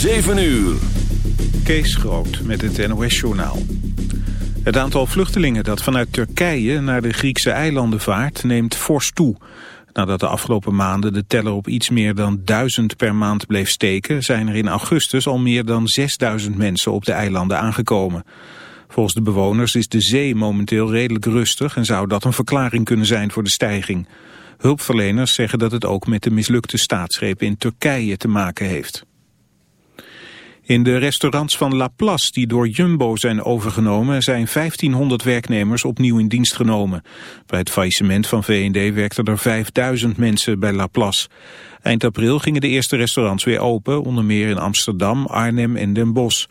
7 uur. Kees Groot met het NOS-journaal. Het aantal vluchtelingen dat vanuit Turkije naar de Griekse eilanden vaart neemt fors toe. Nadat de afgelopen maanden de teller op iets meer dan duizend per maand bleef steken... zijn er in augustus al meer dan 6000 mensen op de eilanden aangekomen. Volgens de bewoners is de zee momenteel redelijk rustig... en zou dat een verklaring kunnen zijn voor de stijging. Hulpverleners zeggen dat het ook met de mislukte staatsgreep in Turkije te maken heeft. In de restaurants van La Place die door Jumbo zijn overgenomen zijn 1500 werknemers opnieuw in dienst genomen. Bij het faillissement van V&D werkten er 5000 mensen bij La Place. Eind april gingen de eerste restaurants weer open, onder meer in Amsterdam, Arnhem en Den Bosch.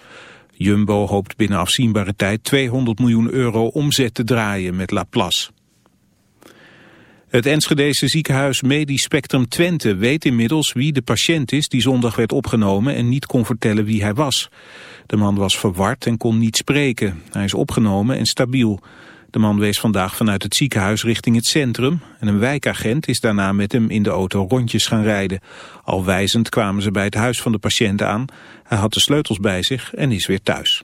Jumbo hoopt binnen afzienbare tijd 200 miljoen euro omzet te draaien met La Place. Het Enschedese ziekenhuis Medisch Spectrum Twente weet inmiddels wie de patiënt is die zondag werd opgenomen en niet kon vertellen wie hij was. De man was verward en kon niet spreken. Hij is opgenomen en stabiel. De man wees vandaag vanuit het ziekenhuis richting het centrum en een wijkagent is daarna met hem in de auto rondjes gaan rijden. Al wijzend kwamen ze bij het huis van de patiënt aan. Hij had de sleutels bij zich en is weer thuis.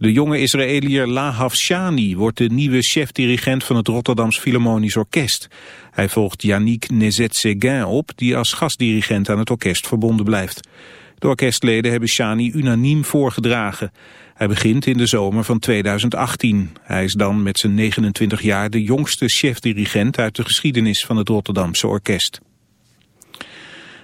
De jonge Israëliër Lahav Shani wordt de nieuwe chef-dirigent van het Rotterdams Philharmonisch Orkest. Hij volgt Yannick Nezet-Séguin op, die als gastdirigent aan het orkest verbonden blijft. De orkestleden hebben Shani unaniem voorgedragen. Hij begint in de zomer van 2018. Hij is dan met zijn 29 jaar de jongste chef-dirigent uit de geschiedenis van het Rotterdamse orkest.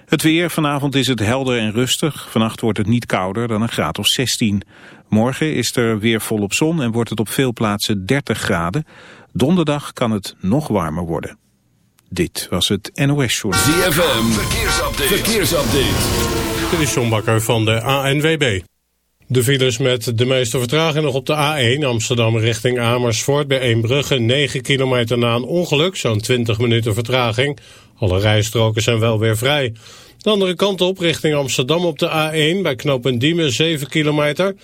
Het weer, vanavond is het helder en rustig. Vannacht wordt het niet kouder dan een graad of 16. Morgen is er weer volop zon en wordt het op veel plaatsen 30 graden. Donderdag kan het nog warmer worden. Dit was het NOS Short. ZFM, verkeersupdate. verkeersupdate. Dit is John Bakker van de ANWB. De files met de meeste vertraging nog op de A1 Amsterdam richting Amersfoort bij Eembrugge. 9 kilometer na een ongeluk, zo'n 20 minuten vertraging. Alle rijstroken zijn wel weer vrij. De andere kant op richting Amsterdam op de A1 bij knooppunt Diemen 7 kilometer.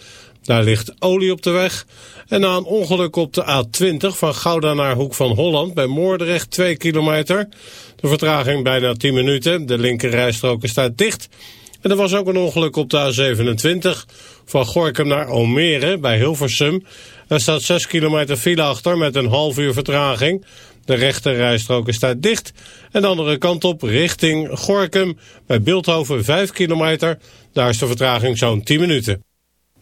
Daar ligt olie op de weg. En na een ongeluk op de A20 van Gouda naar Hoek van Holland bij Moordrecht 2 kilometer. De vertraging bijna 10 minuten. De linkerrijstroken staat dicht. En er was ook een ongeluk op de A27 van Gorkum naar Almere bij Hilversum. Er staat 6 kilometer file achter met een half uur vertraging. De rechterrijstroken staat dicht. En de andere kant op richting Gorkum bij Beeldhoven 5 kilometer. Daar is de vertraging zo'n 10 minuten.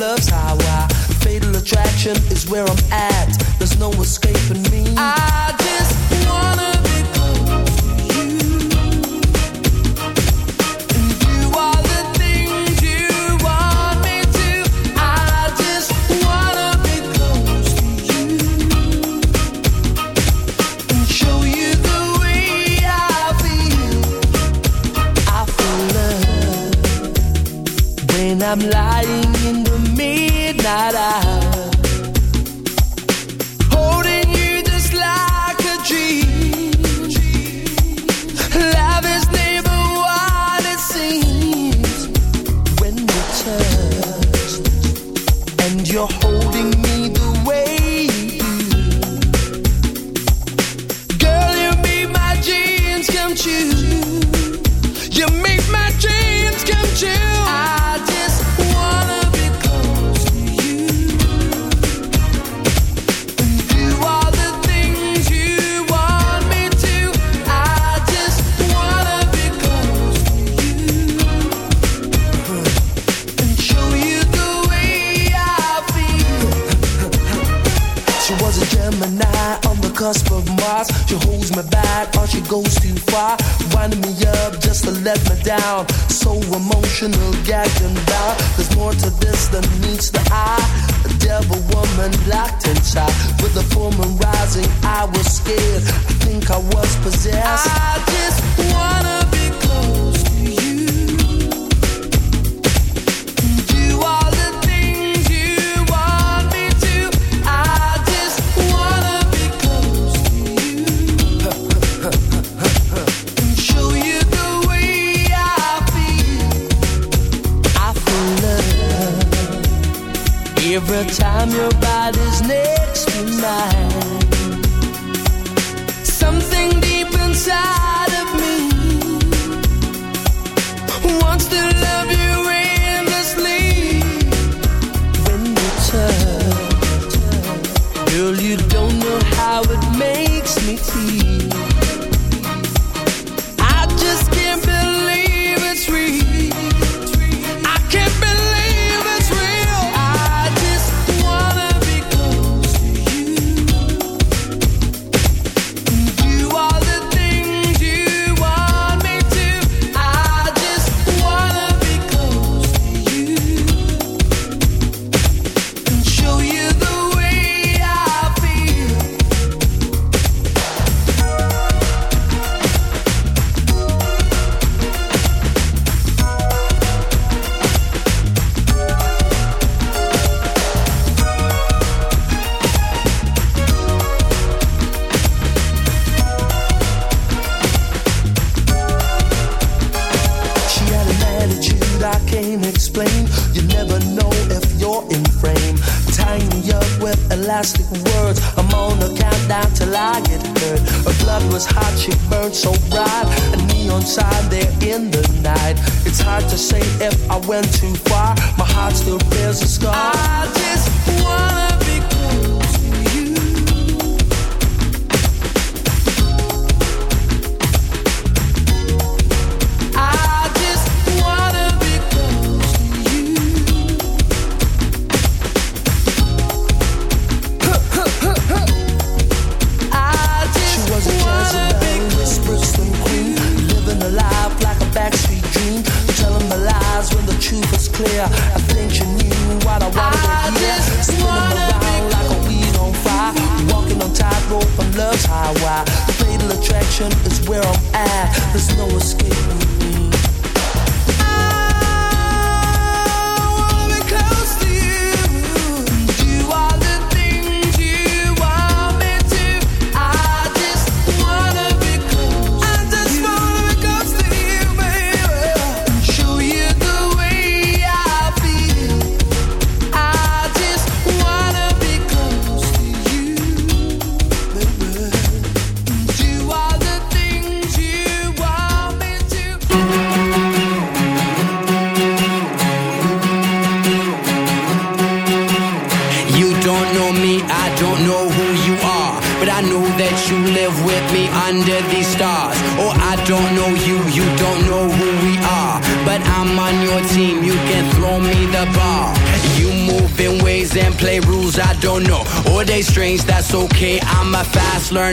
love's highway. Fatal attraction is where I'm at. There's no escaping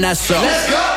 Let's go!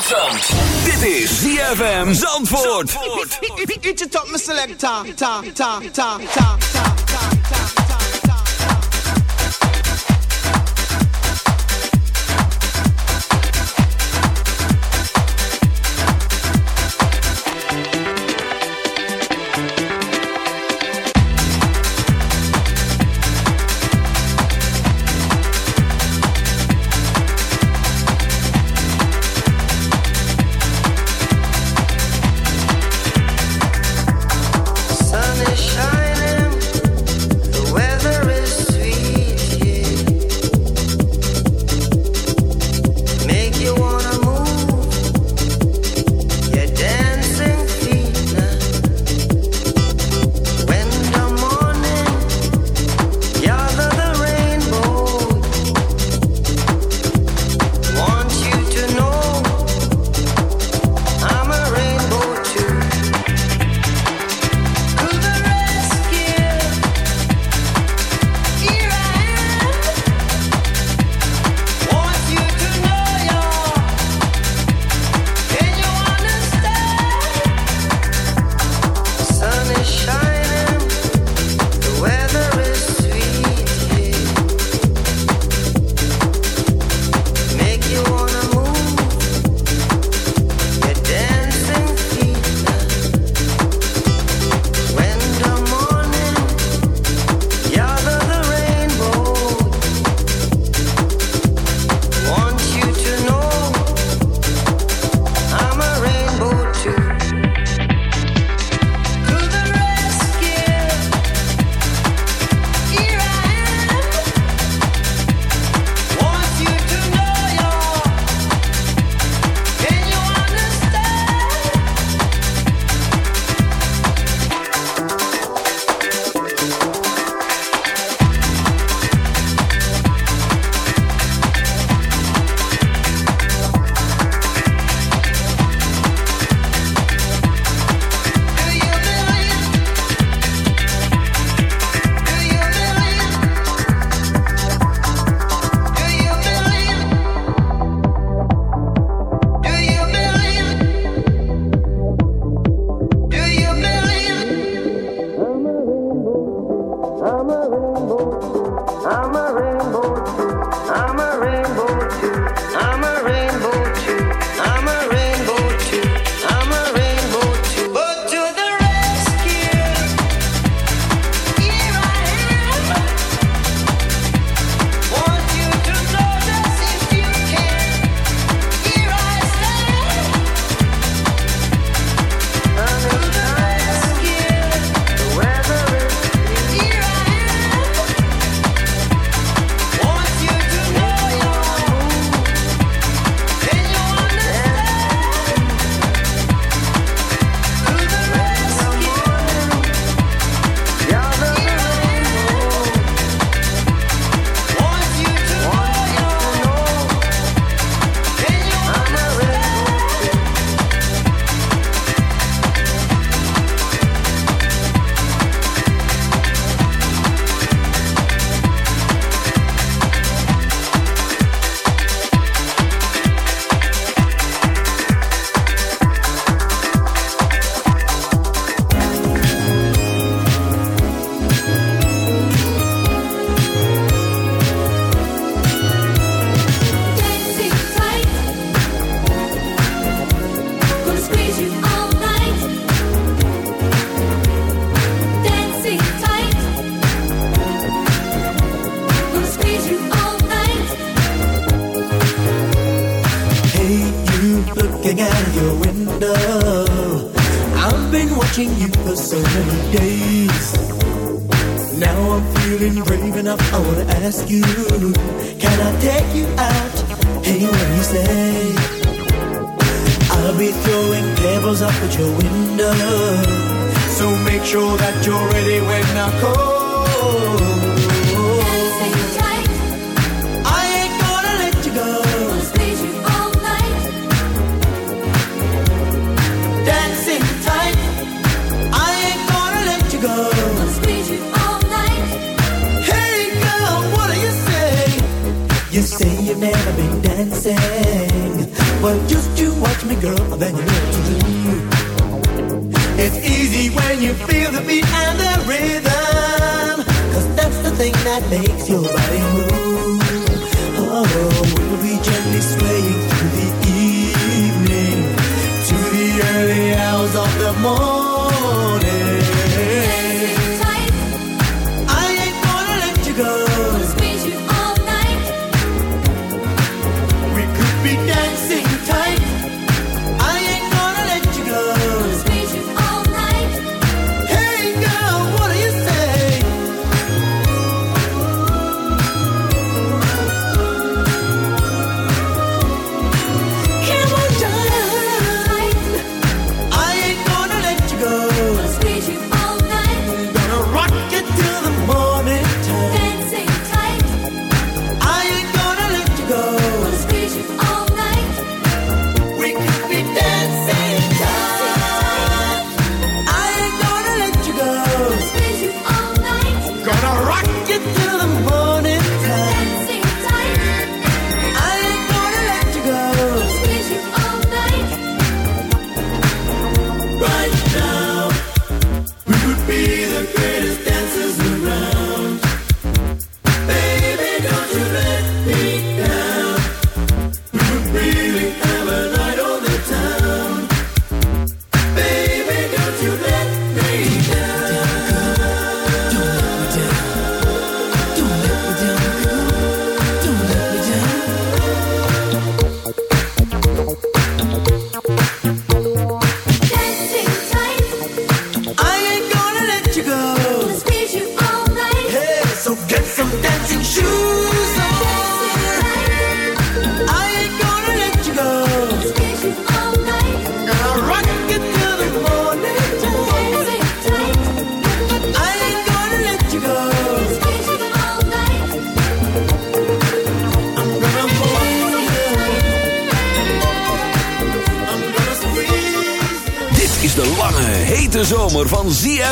uit Zand. Dit is ZFM Zandvoort. Zandvoort. Eat your top, my selector. Ta, ta, ta, ta, ta, ta, ta.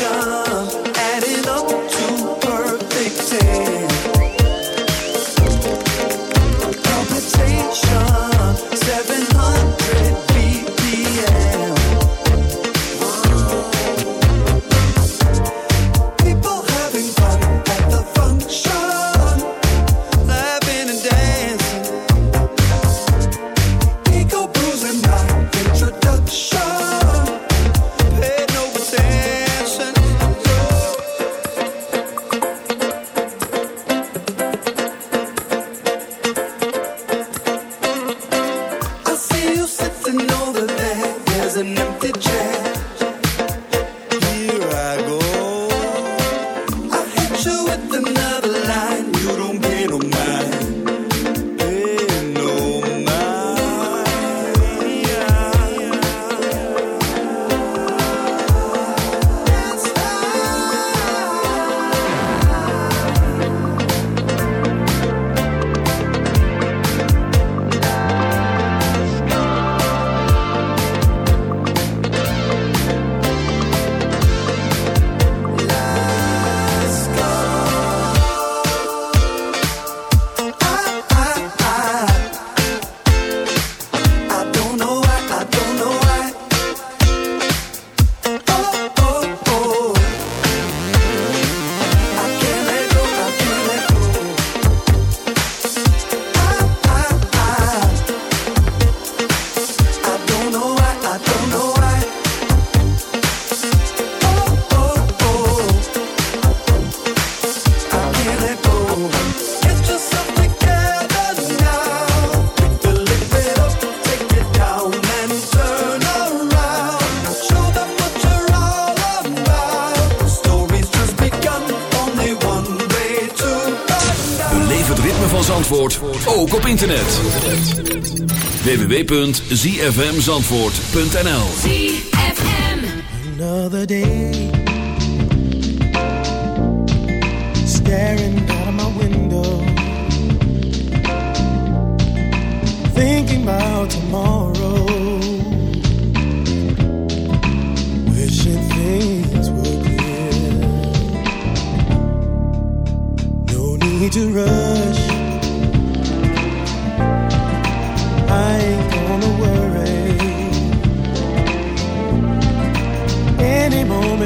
ocean. Zandvoort ook op internet. www.zfmzandvoort.nl Another day. Staring out of my window. Thinking about tomorrow. Wishing things were clear. No need to rush.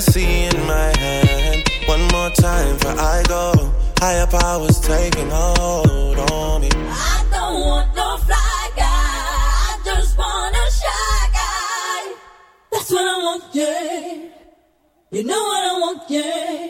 Hennessy in my hand. One more time for I go. Higher powers taking hold on me. I don't want no fly guy. I just want a shy guy. That's what I want, yeah. You know what I want, yeah.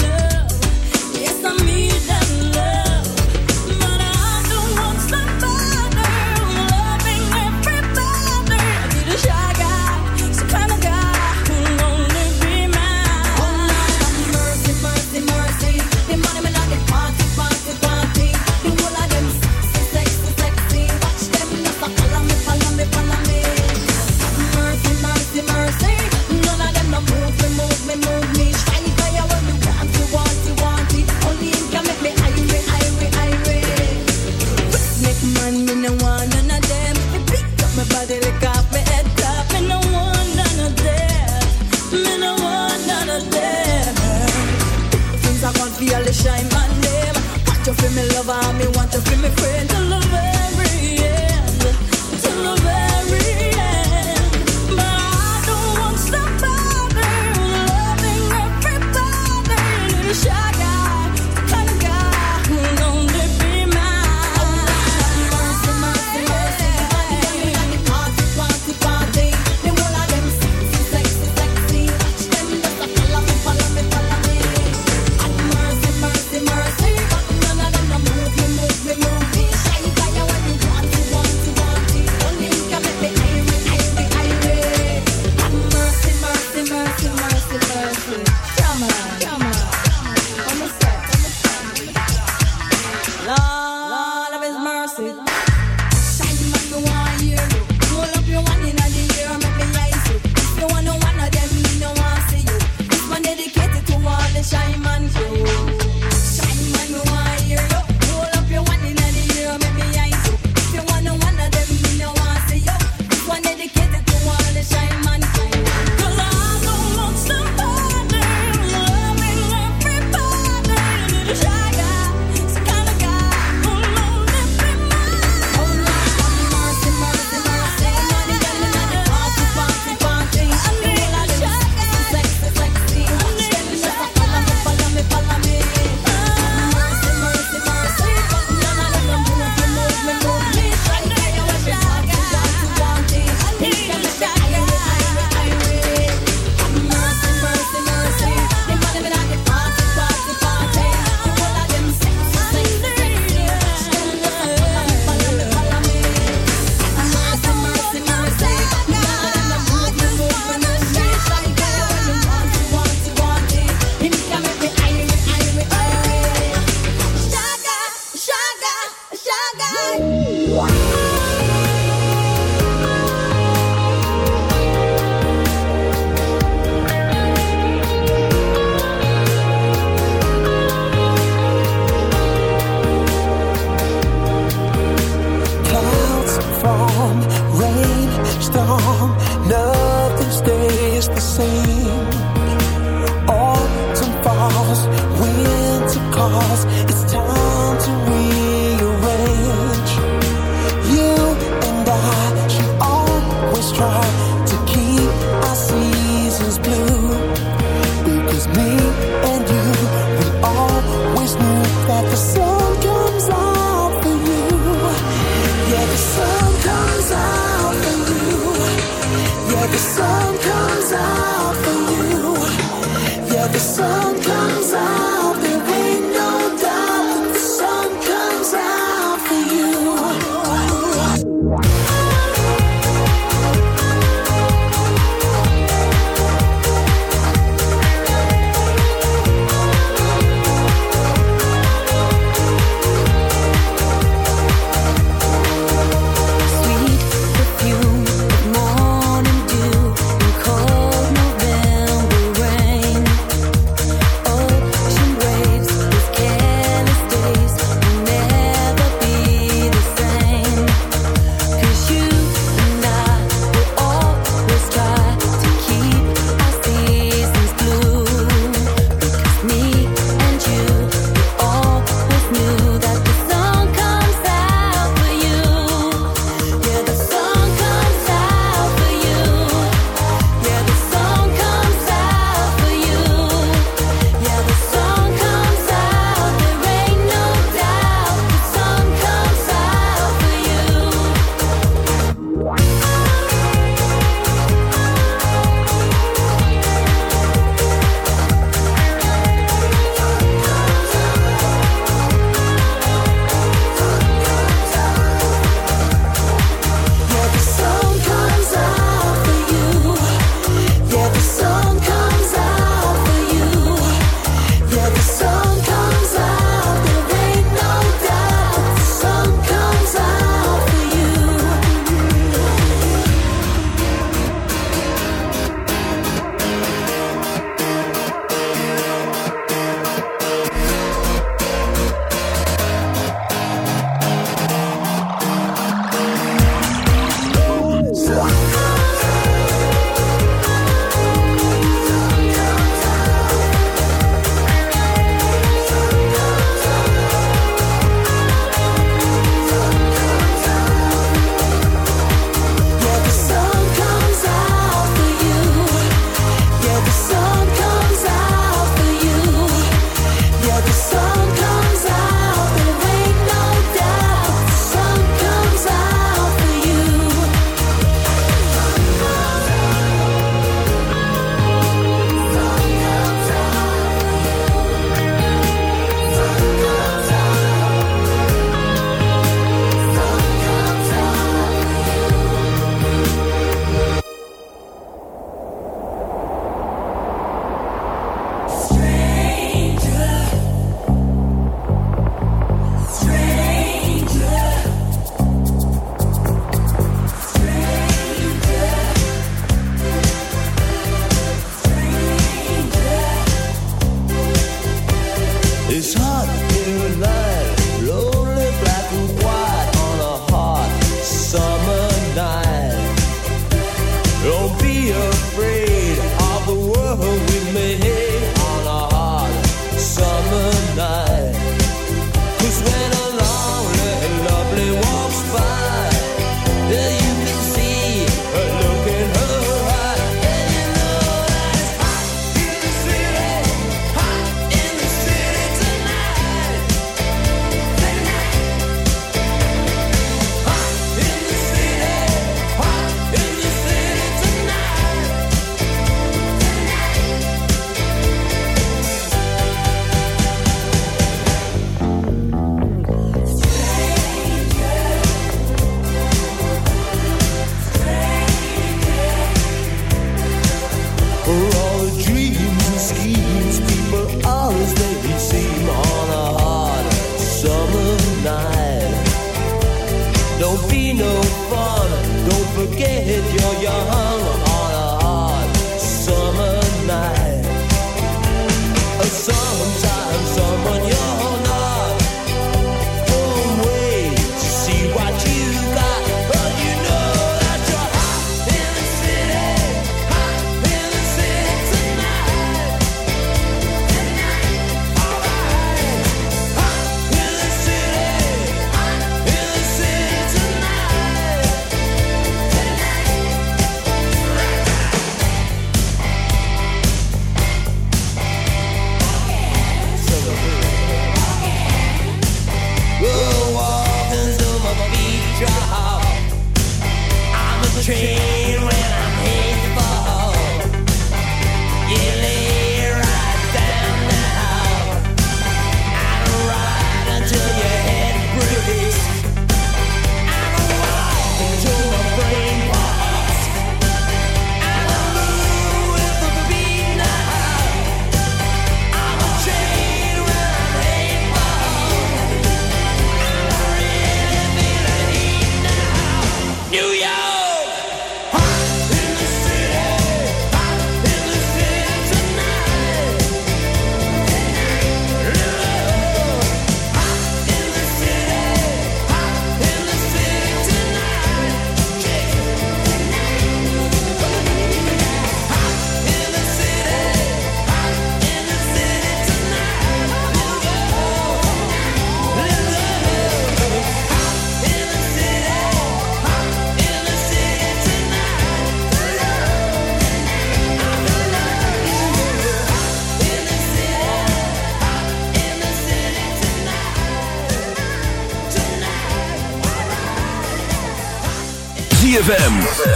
feel me lover, me want you feel me friend.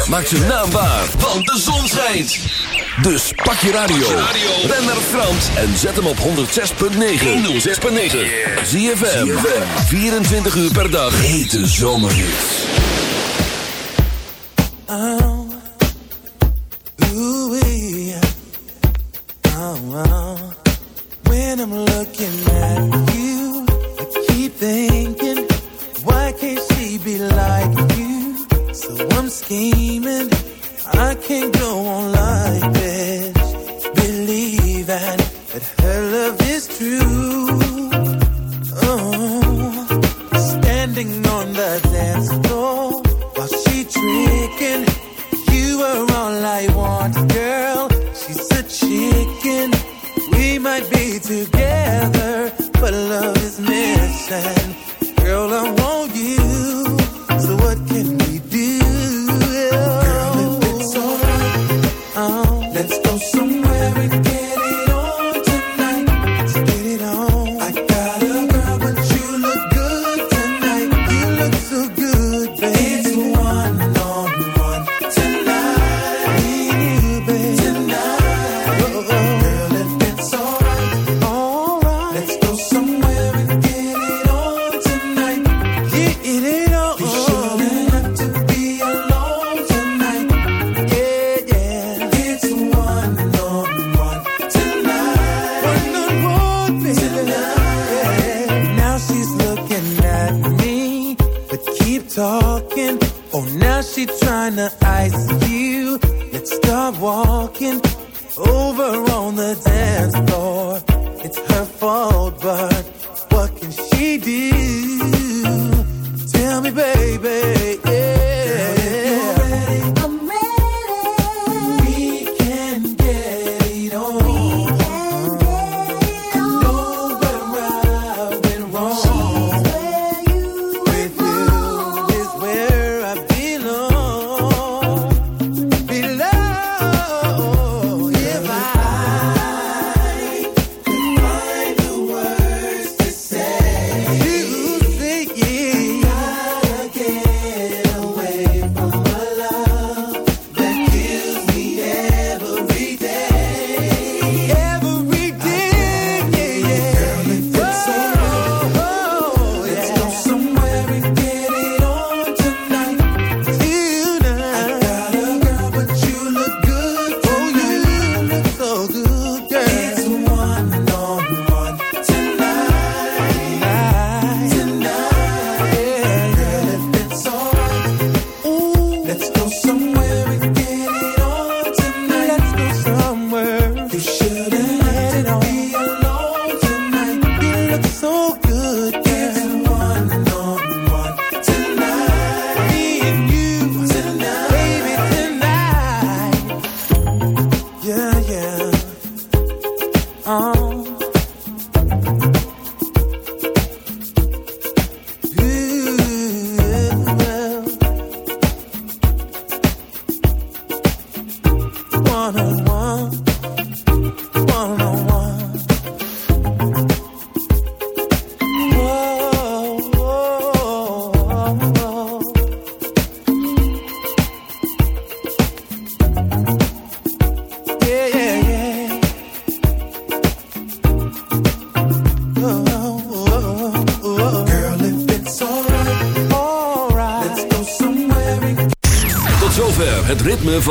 Maak ze naambaar, want de zon schijnt. Dus pak je radio. Ben naar Frans en zet hem op 106.9. 106.9. Zie je 24 uur per dag. Hete zomerhits. Oh, oh, oh. I'm looking at you, I keep thinking, why can't she be like you? So I'm. I can't go